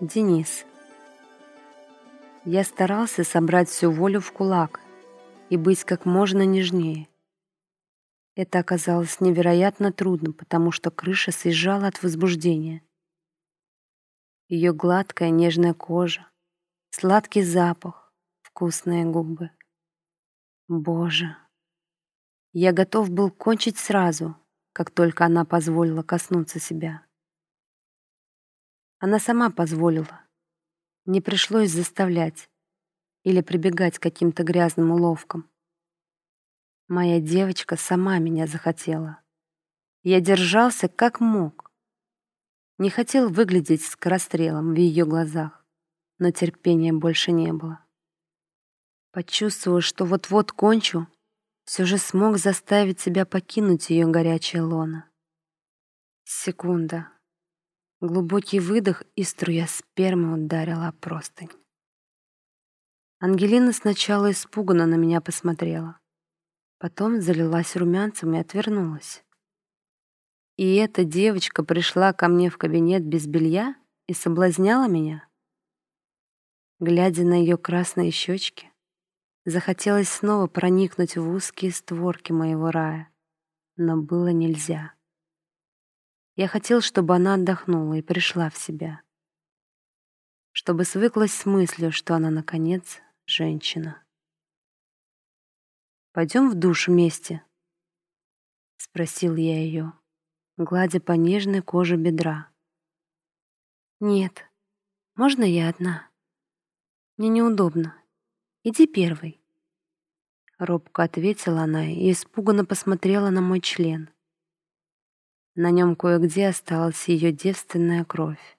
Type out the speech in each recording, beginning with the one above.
Денис. Я старался собрать всю волю в кулак и быть как можно нежнее. Это оказалось невероятно трудно, потому что крыша съезжала от возбуждения. Ее гладкая нежная кожа, сладкий запах, вкусные губы. Боже! Я готов был кончить сразу, как только она позволила коснуться себя. Она сама позволила. Не пришлось заставлять или прибегать к каким-то грязным уловкам. Моя девочка сама меня захотела. Я держался как мог. Не хотел выглядеть скорострелом в ее глазах, но терпения больше не было. Почувствовав, что вот-вот кончу, все же смог заставить себя покинуть ее горячее лоно. Секунда. Глубокий выдох и струя спермы ударила о простынь. Ангелина сначала испуганно на меня посмотрела. Потом залилась румянцем и отвернулась. И эта девочка пришла ко мне в кабинет без белья и соблазняла меня. Глядя на ее красные щечки, захотелось снова проникнуть в узкие створки моего рая, но было нельзя. Я хотел, чтобы она отдохнула и пришла в себя. Чтобы свыклась с мыслью, что она, наконец, женщина. «Пойдем в душ вместе?» — спросил я ее, гладя по нежной коже бедра. «Нет, можно я одна? Мне неудобно. Иди первой». Робко ответила она и испуганно посмотрела на мой член. На нем кое-где осталась ее девственная кровь.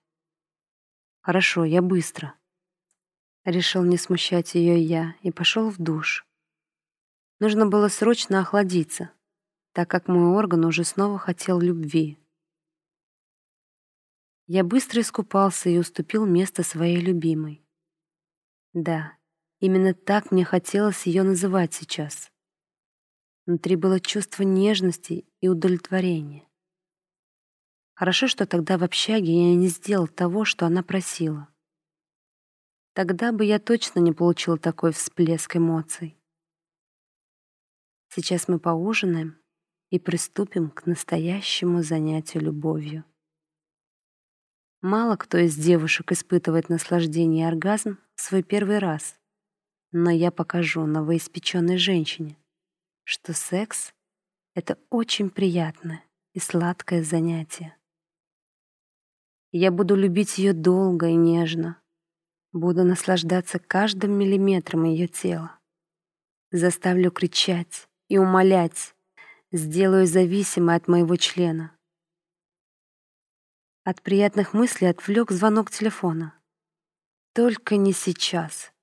«Хорошо, я быстро». Решил не смущать ее я и пошел в душ. Нужно было срочно охладиться, так как мой орган уже снова хотел любви. Я быстро искупался и уступил место своей любимой. Да, именно так мне хотелось ее называть сейчас. Внутри было чувство нежности и удовлетворения. Хорошо, что тогда в общаге я не сделал того, что она просила. Тогда бы я точно не получил такой всплеск эмоций. Сейчас мы поужинаем и приступим к настоящему занятию любовью. Мало кто из девушек испытывает наслаждение и оргазм в свой первый раз, но я покажу новоиспеченной женщине, что секс — это очень приятное и сладкое занятие. Я буду любить ее долго и нежно. Буду наслаждаться каждым миллиметром ее тела. Заставлю кричать и умолять. Сделаю зависимой от моего члена. От приятных мыслей отвлек звонок телефона. Только не сейчас.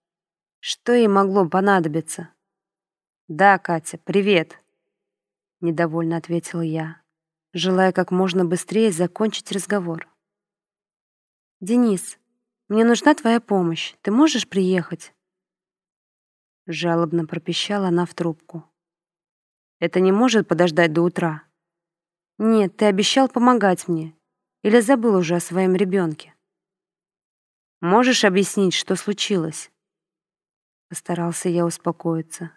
Что ей могло понадобиться? «Да, Катя, привет», — недовольно ответил я, желая как можно быстрее закончить разговор. «Денис, мне нужна твоя помощь. Ты можешь приехать?» Жалобно пропищала она в трубку. «Это не может подождать до утра?» «Нет, ты обещал помогать мне. Или забыл уже о своем ребенке?» «Можешь объяснить, что случилось?» Постарался я успокоиться.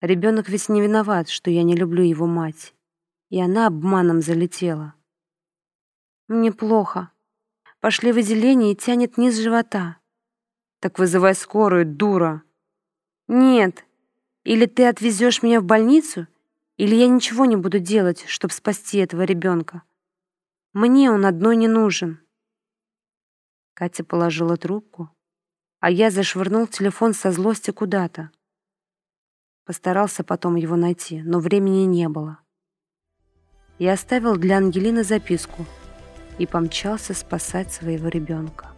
Ребенок ведь не виноват, что я не люблю его мать. И она обманом залетела. «Мне плохо», Пошли выделения и тянет низ живота. Так вызывай скорую, дура. Нет. Или ты отвезешь меня в больницу, или я ничего не буду делать, чтобы спасти этого ребенка. Мне он одной не нужен. Катя положила трубку, а я зашвырнул телефон со злости куда-то. Постарался потом его найти, но времени не было. Я оставил для Ангелины записку — и помчался спасать своего ребенка.